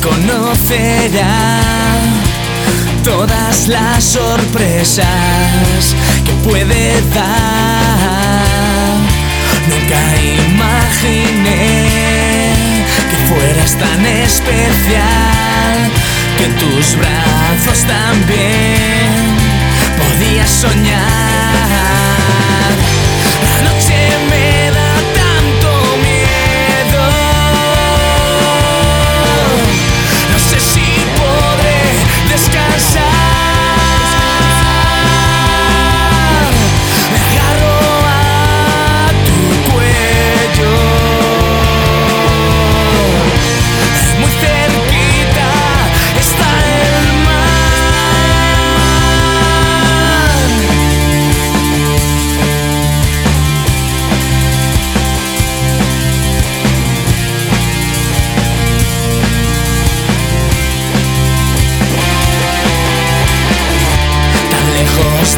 conocerá todas las sorpresas que puede dar. Nunca imaginé que fueras tan especial, que en tus brazos también podías soñar.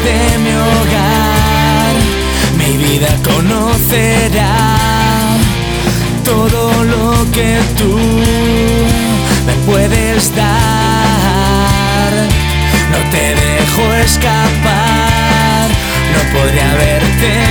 De mi hogar, mi vida conocerá todo lo que tú me puedes dar. No te dejo escapar, no podría verte